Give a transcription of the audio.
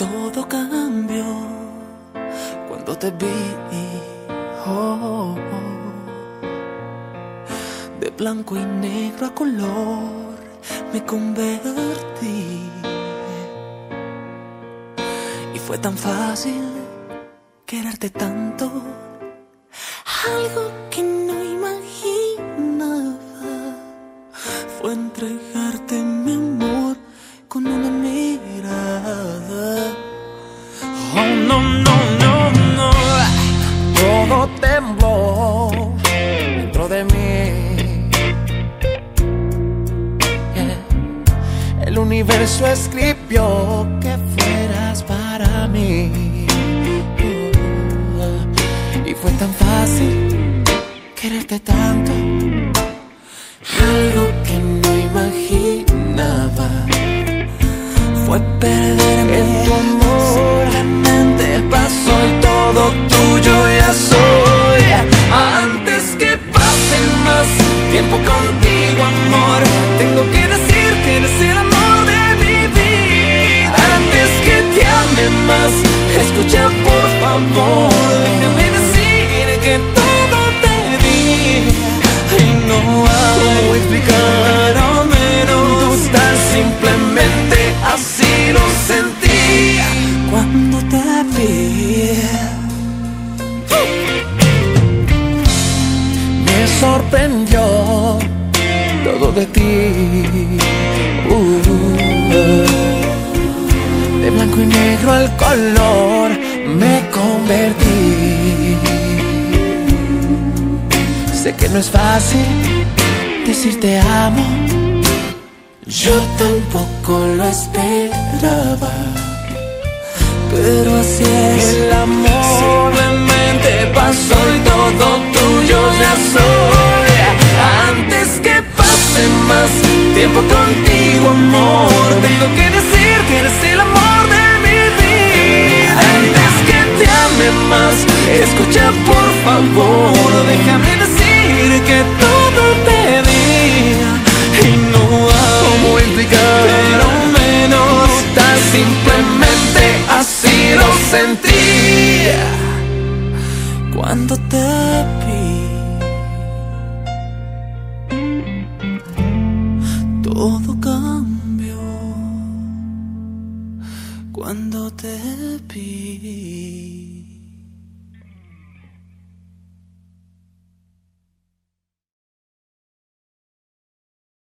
Todo cambió cuando te vi. Oh. De blanco y negro a color me convertí. Y fue tan fácil quererte tanto. Algo que no imaginaba fue entregarte no, no, no, no. Todo tembló dentro de mí. El universo escribió que fueras para mí. Y fue tan fácil quererte tanto. Algo que no imaginaba fue perderme sorprendió todo de ti. Uh, de blanco y negro al color me convertí. Sé que no es fácil decir te amo. Yo tampoco lo esperaba, pero así es El amor Simplemente pasó y todo escucha por favor, déjame decir que todo te di y no hay ¿Cómo explicar? pero menos tan simplemente así lo sentí cuando te vi. Todo cambió cuando te vi.